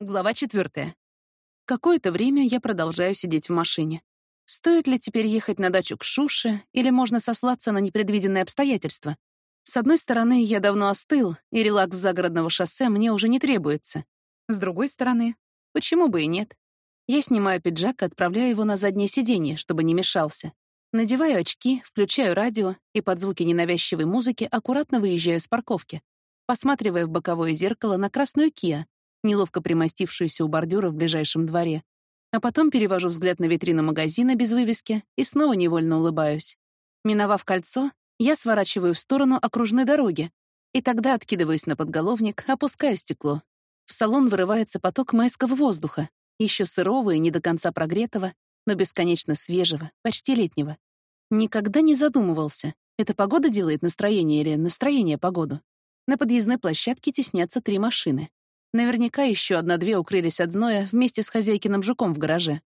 Глава четвертая. Какое-то время я продолжаю сидеть в машине. Стоит ли теперь ехать на дачу к Шуше, или можно сослаться на непредвиденные обстоятельства? С одной стороны, я давно остыл, и релакс загородного шоссе мне уже не требуется. С другой стороны, почему бы и нет? Я снимаю пиджак и отправляю его на заднее сиденье, чтобы не мешался. Надеваю очки, включаю радио и под звуки ненавязчивой музыки аккуратно выезжаю с парковки, посматривая в боковое зеркало на красную Киа, неловко примостившуюся у бордюра в ближайшем дворе. А потом перевожу взгляд на витрину магазина без вывески и снова невольно улыбаюсь. Миновав кольцо, я сворачиваю в сторону окружной дороги, и тогда откидываюсь на подголовник, опускаю стекло. В салон вырывается поток майского воздуха, еще сырого и не до конца прогретого, но бесконечно свежего, почти летнего. Никогда не задумывался, это погода делает настроение или настроение погоду. На подъездной площадке теснятся три машины. Наверняка еще одна-две укрылись от зноя вместе с хозяйкиным жуком в гараже.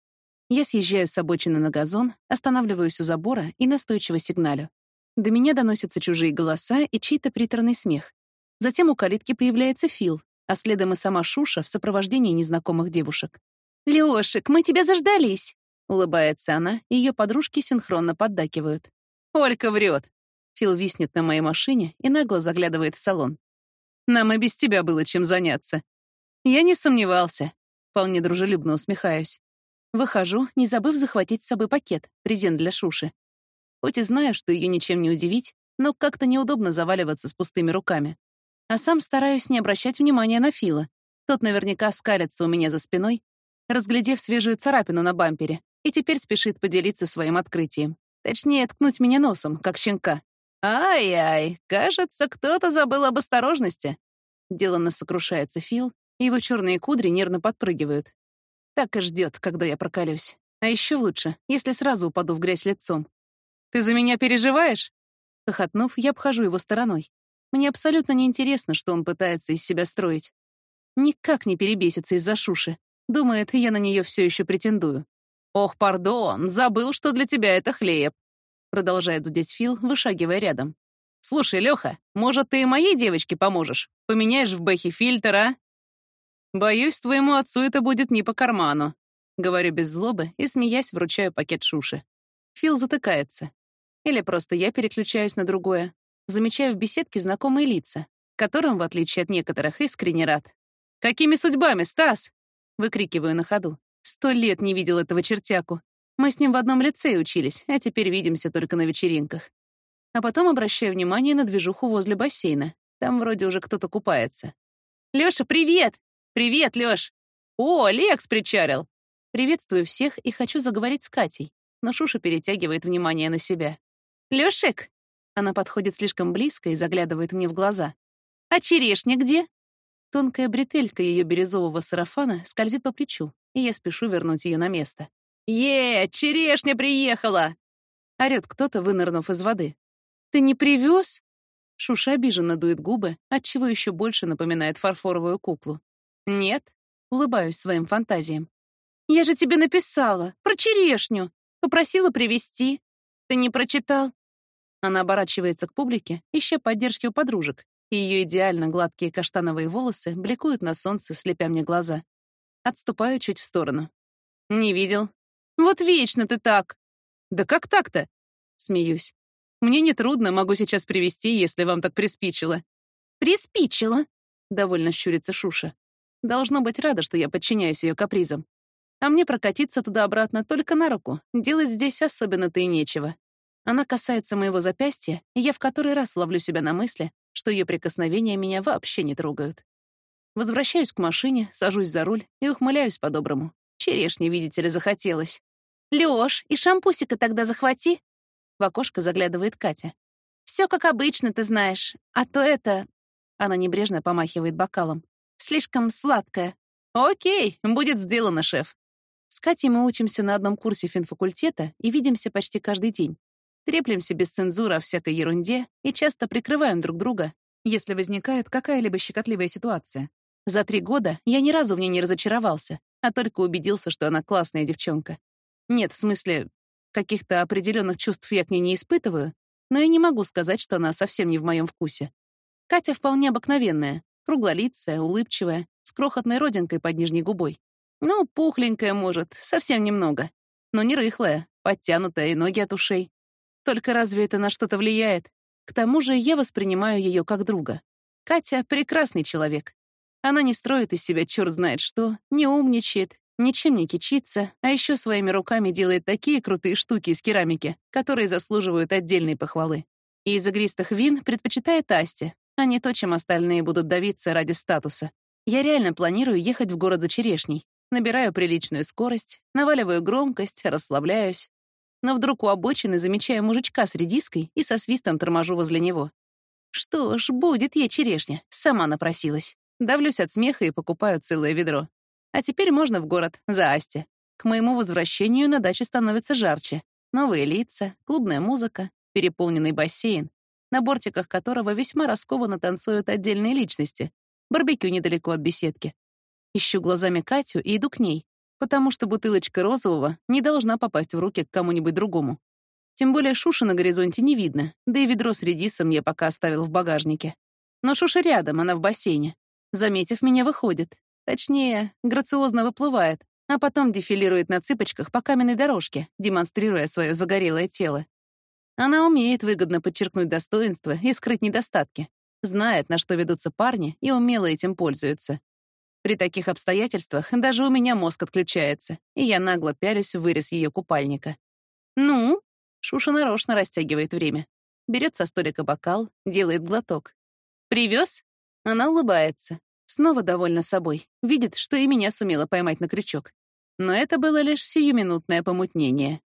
Я съезжаю с обочины на газон, останавливаюсь у забора и настойчиво сигналю. До меня доносятся чужие голоса и чей-то приторный смех. Затем у калитки появляется Фил, а следом и сама Шуша в сопровождении незнакомых девушек. «Лёшик, мы тебя заждались!» — улыбается она, и её подружки синхронно поддакивают. «Олька врет. Фил виснет на моей машине и нагло заглядывает в салон. «Нам и без тебя было чем заняться. Я не сомневался. Вполне дружелюбно усмехаюсь. Выхожу, не забыв захватить с собой пакет, презент для Шуши. Хоть и знаю, что ее ничем не удивить, но как-то неудобно заваливаться с пустыми руками. А сам стараюсь не обращать внимания на Фила. Тот наверняка скалится у меня за спиной, разглядев свежую царапину на бампере, и теперь спешит поделиться своим открытием. Точнее, ткнуть меня носом, как щенка. «Ай-ай, кажется, кто-то забыл об осторожности», — деланно сокрушается Фил, его черные кудри нервно подпрыгивают. Так и ждет, когда я прокалюсь. А еще лучше, если сразу упаду в грязь лицом. «Ты за меня переживаешь?» Хохотнув, я обхожу его стороной. Мне абсолютно неинтересно, что он пытается из себя строить. Никак не перебесится из-за Шуши. Думает, я на нее все еще претендую. «Ох, пардон, забыл, что для тебя это хлеб», продолжает зудеть Фил, вышагивая рядом. «Слушай, Леха, может, ты и моей девочке поможешь? Поменяешь в Бэхе фильтр, а?» «Боюсь, твоему отцу это будет не по карману», — говорю без злобы и, смеясь, вручаю пакет Шуши. Фил затыкается. Или просто я переключаюсь на другое. Замечаю в беседке знакомые лица, которым, в отличие от некоторых, искренне рад. «Какими судьбами, Стас?» — выкрикиваю на ходу. Сто лет не видел этого чертяку. Мы с ним в одном лицее учились, а теперь видимся только на вечеринках. А потом обращаю внимание на движуху возле бассейна. Там вроде уже кто-то купается. «Лёша, привет!» «Привет, Лёш!» «О, Лекс причарил!» Приветствую всех и хочу заговорить с Катей, но Шуша перетягивает внимание на себя. «Лёшик!» Она подходит слишком близко и заглядывает мне в глаза. «А черешня где?» Тонкая бретелька ее бирюзового сарафана скользит по плечу, и я спешу вернуть ее на место. «Е, черешня приехала!» Орёт кто-то, вынырнув из воды. «Ты не привез? Шуша обиженно дует губы, отчего еще больше напоминает фарфоровую куклу. «Нет», — улыбаюсь своим фантазиям. «Я же тебе написала, про черешню. Попросила привезти. Ты не прочитал?» Она оборачивается к публике, ища поддержки у подружек, ее идеально гладкие каштановые волосы бликуют на солнце, слепя мне глаза. Отступаю чуть в сторону. «Не видел». «Вот вечно ты так!» «Да как так-то?» Смеюсь. «Мне нетрудно, могу сейчас привезти, если вам так приспичило». «Приспичило?» — довольно щурится Шуша. Должно быть рада, что я подчиняюсь ее капризам. А мне прокатиться туда-обратно только на руку. Делать здесь особенно-то и нечего. Она касается моего запястья, и я в который раз ловлю себя на мысли, что ее прикосновения меня вообще не трогают. Возвращаюсь к машине, сажусь за руль и ухмыляюсь по-доброму. Черешни, видите ли, захотелось. «Лёш, и шампусика тогда захвати!» В окошко заглядывает Катя. «Всё как обычно, ты знаешь. А то это...» Она небрежно помахивает бокалом. Слишком сладкое. Окей, будет сделано, шеф. С Катей мы учимся на одном курсе финфакультета и видимся почти каждый день. Треплемся без цензуры о всякой ерунде и часто прикрываем друг друга, если возникает какая-либо щекотливая ситуация. За три года я ни разу в ней не разочаровался, а только убедился, что она классная девчонка. Нет, в смысле, каких-то определенных чувств я к ней не испытываю, но и не могу сказать, что она совсем не в моем вкусе. Катя вполне обыкновенная, круглолицая, улыбчивая, с крохотной родинкой под нижней губой. Ну, пухленькая, может, совсем немного. Но не рыхлая, подтянутая и ноги от ушей. Только разве это на что-то влияет? К тому же я воспринимаю ее как друга. Катя — прекрасный человек. Она не строит из себя черт знает что, не умничает, ничем не кичится, а еще своими руками делает такие крутые штуки из керамики, которые заслуживают отдельной похвалы. И из игристых вин предпочитает Асти, а не то, чем остальные будут давиться ради статуса. Я реально планирую ехать в город за черешней. Набираю приличную скорость, наваливаю громкость, расслабляюсь. Но вдруг у обочины замечаю мужичка с редиской и со свистом торможу возле него. Что ж, будет ей черешня, сама напросилась. Давлюсь от смеха и покупаю целое ведро. А теперь можно в город, за Асти. К моему возвращению на даче становится жарче. Новые лица, клубная музыка, переполненный бассейн на бортиках которого весьма раскованно танцуют отдельные личности. Барбекю недалеко от беседки. Ищу глазами Катю и иду к ней, потому что бутылочка розового не должна попасть в руки к кому-нибудь другому. Тем более Шуши на горизонте не видно, да и ведро с редисом я пока оставил в багажнике. Но Шуша рядом, она в бассейне. Заметив меня, выходит. Точнее, грациозно выплывает, а потом дефилирует на цыпочках по каменной дорожке, демонстрируя свое загорелое тело. Она умеет выгодно подчеркнуть достоинства и скрыть недостатки, знает, на что ведутся парни, и умело этим пользуется. При таких обстоятельствах даже у меня мозг отключается, и я нагло пялюсь в вырез ее купальника. «Ну?» — Шуша нарочно растягивает время. Берет со столика бокал, делает глоток. «Привез?» Она улыбается. Снова довольна собой. Видит, что и меня сумела поймать на крючок. Но это было лишь сиюминутное помутнение.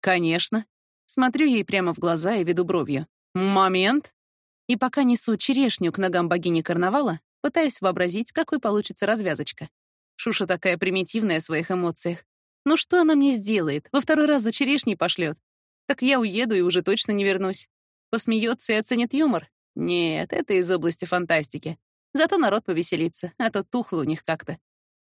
«Конечно», Смотрю ей прямо в глаза и веду бровью. «Момент!» И пока несу черешню к ногам богини карнавала, пытаюсь вообразить, какой получится развязочка. Шуша такая примитивная в своих эмоциях. Ну что она мне сделает? Во второй раз за черешней пошлет. Так я уеду и уже точно не вернусь. Посмеется и оценит юмор? Нет, это из области фантастики. Зато народ повеселится, а то тухло у них как-то.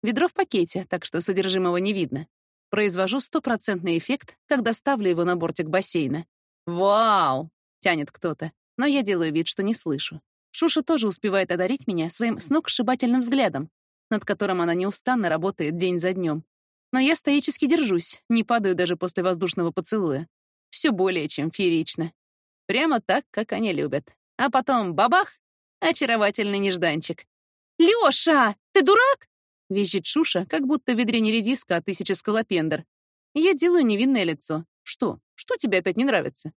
Ведро в пакете, так что содержимого не видно. Произвожу стопроцентный эффект, когда ставлю его на бортик бассейна. «Вау!» — тянет кто-то, но я делаю вид, что не слышу. Шуша тоже успевает одарить меня своим сногсшибательным взглядом, над которым она неустанно работает день за днем. Но я стоически держусь, не падаю даже после воздушного поцелуя. Все более чем феерично. Прямо так, как они любят. А потом бабах! Очаровательный нежданчик. «Лёша, ты дурак?» — визжит Шуша, как будто в ведре не редиска, а тысяча скалопендр. Я делаю невинное лицо. Что? Что тебе опять не нравится?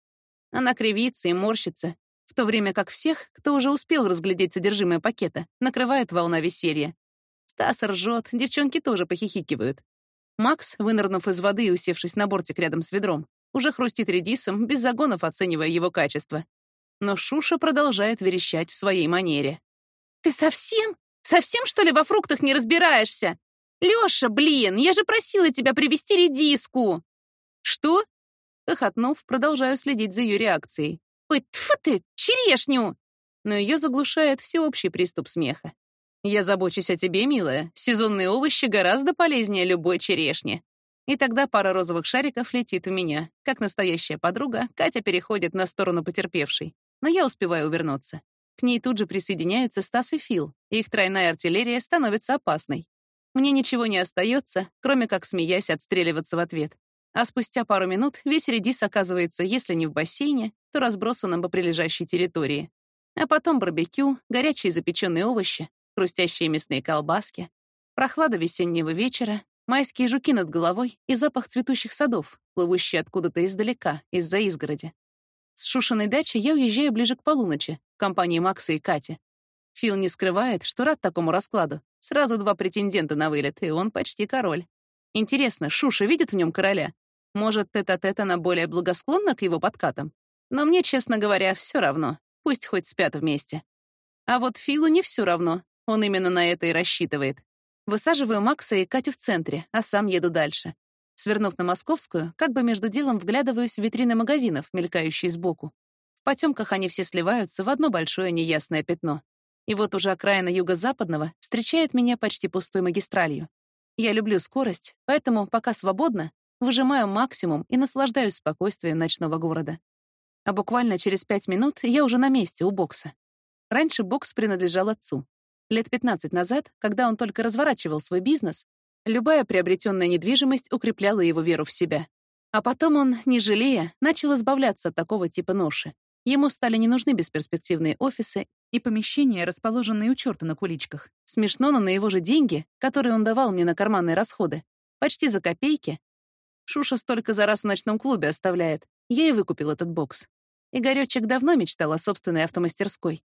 Она кривится и морщится, в то время как всех, кто уже успел разглядеть содержимое пакета, накрывает волна веселья. Стас ржет, девчонки тоже похихикивают. Макс, вынырнув из воды и усевшись на бортик рядом с ведром, уже хрустит редисом, без загонов оценивая его качество. Но Шуша продолжает верещать в своей манере. «Ты совсем? Совсем, что ли, во фруктах не разбираешься? Лёша, блин, я же просила тебя привезти редиску!» «Что?» Хохотнув, продолжаю следить за ее реакцией. «Ой, тьфу ты, черешню!» Но ее заглушает всеобщий приступ смеха. «Я забочусь о тебе, милая. Сезонные овощи гораздо полезнее любой черешни». И тогда пара розовых шариков летит в меня. Как настоящая подруга, Катя переходит на сторону потерпевшей. Но я успеваю увернуться. К ней тут же присоединяются Стас и Фил, и их тройная артиллерия становится опасной. Мне ничего не остается, кроме как, смеясь, отстреливаться в ответ. А спустя пару минут весь редис оказывается, если не в бассейне, то разбросанным по прилежащей территории. А потом барбекю, горячие запеченные овощи, хрустящие мясные колбаски, прохлада весеннего вечера, майские жуки над головой и запах цветущих садов, плывущий откуда-то издалека, из-за изгороди. С Шушиной дачи я уезжаю ближе к полуночи, в компании Макса и Кати. Фил не скрывает, что рад такому раскладу. Сразу два претендента на вылет, и он почти король. Интересно, Шуша видит в нем короля? Может, тет-а-тет более благосклонна к его подкатам? Но мне, честно говоря, все равно. Пусть хоть спят вместе. А вот Филу не все равно. Он именно на это и рассчитывает. Высаживаю Макса и Катю в центре, а сам еду дальше. Свернув на Московскую, как бы между делом вглядываюсь в витрины магазинов, мелькающие сбоку. В потемках они все сливаются в одно большое неясное пятно. И вот уже окраина юго-западного встречает меня почти пустой магистралью. Я люблю скорость, поэтому, пока свободно, выжимаю максимум и наслаждаюсь спокойствием ночного города. А буквально через пять минут я уже на месте у бокса. Раньше бокс принадлежал отцу. Лет 15 назад, когда он только разворачивал свой бизнес, любая приобретенная недвижимость укрепляла его веру в себя. А потом он, не жалея, начал избавляться от такого типа ноши. Ему стали не нужны бесперспективные офисы и помещения, расположенные у черта на куличках. Смешно, но на его же деньги, которые он давал мне на карманные расходы, почти за копейки. Шуша столько за раз в ночном клубе оставляет. Я и выкупил этот бокс. Игорёчек давно мечтал о собственной автомастерской.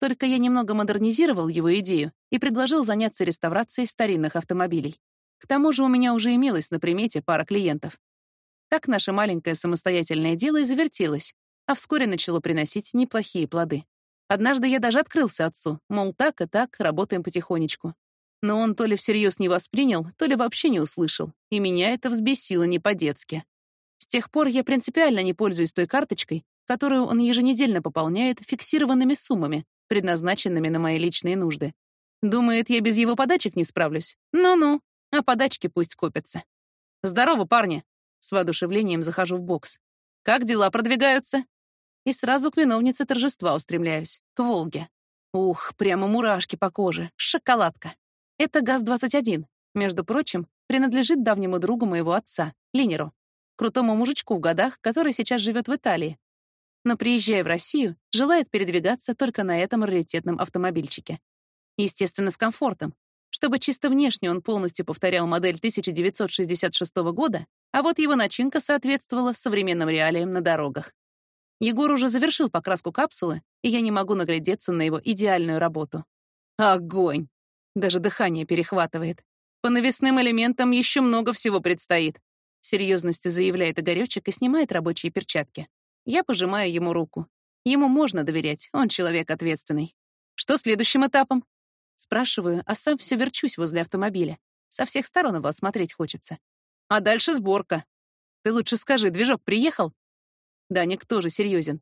Только я немного модернизировал его идею и предложил заняться реставрацией старинных автомобилей. К тому же у меня уже имелось на примете пара клиентов. Так наше маленькое самостоятельное дело и завертелось, а вскоре начало приносить неплохие плоды. Однажды я даже открылся отцу, мол, так и так, работаем потихонечку. Но он то ли всерьез не воспринял, то ли вообще не услышал, и меня это взбесило не по-детски. С тех пор я принципиально не пользуюсь той карточкой, которую он еженедельно пополняет фиксированными суммами, предназначенными на мои личные нужды. Думает, я без его подачек не справлюсь? Ну-ну, а подачки пусть копятся. «Здорово, парни!» С воодушевлением захожу в бокс. «Как дела продвигаются?» И сразу к виновнице торжества устремляюсь, к Волге. Ух, прямо мурашки по коже, шоколадка. Это ГАЗ-21. Между прочим, принадлежит давнему другу моего отца, Линеру, крутому мужичку в годах, который сейчас живет в Италии, но, приезжая в Россию, желает передвигаться только на этом раритетном автомобильчике. Естественно, с комфортом, чтобы чисто внешне он полностью повторял модель 1966 года, а вот его начинка соответствовала современным реалиям на дорогах. Егор уже завершил покраску капсулы, и я не могу наглядеться на его идеальную работу. Огонь! Даже дыхание перехватывает. По навесным элементам еще много всего предстоит. Серьезностью заявляет Игорёчек и снимает рабочие перчатки. Я пожимаю ему руку. Ему можно доверять, он человек ответственный. Что следующим этапом? Спрашиваю, а сам все верчусь возле автомобиля. Со всех сторон его осмотреть хочется. А дальше сборка. Ты лучше скажи, движок приехал? Даник тоже серьезен.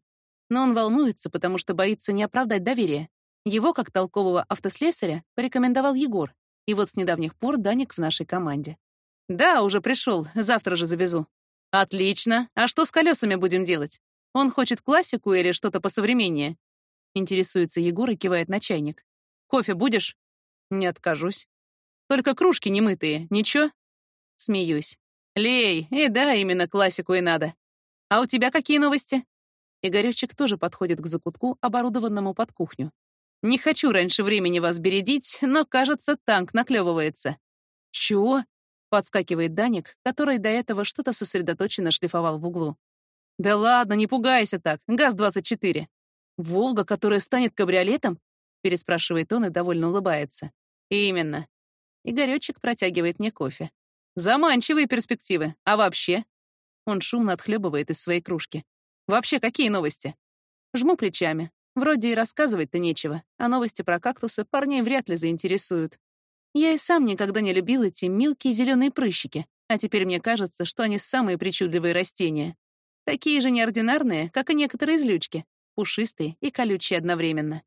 Но он волнуется, потому что боится не оправдать доверие. Его, как толкового автослесаря, порекомендовал Егор. И вот с недавних пор Даник в нашей команде. Да, уже пришел, завтра же завезу. Отлично. А что с колесами будем делать? Он хочет классику или что-то посовременнее?» Интересуется Егор и кивает на чайник. «Кофе будешь?» «Не откажусь». «Только кружки немытые, ничего?» Смеюсь. «Лей, и да, именно классику и надо. А у тебя какие новости?» Игорёчек тоже подходит к закутку, оборудованному под кухню. «Не хочу раньше времени вас бередить, но, кажется, танк наклевывается». «Чего?» — подскакивает Даник, который до этого что-то сосредоточенно шлифовал в углу. «Да ладно, не пугайся так. ГАЗ-24». «Волга, которая станет кабриолетом?» — переспрашивает он и довольно улыбается. «Именно». Игорёчек протягивает мне кофе. «Заманчивые перспективы. А вообще?» Он шумно отхлебывает из своей кружки. «Вообще, какие новости?» Жму плечами. Вроде и рассказывать-то нечего, а новости про кактусы парней вряд ли заинтересуют. Я и сам никогда не любил эти мелкие зеленые прыщики, а теперь мне кажется, что они самые причудливые растения. Такие же неординарные, как и некоторые злючки, пушистые и колючие одновременно.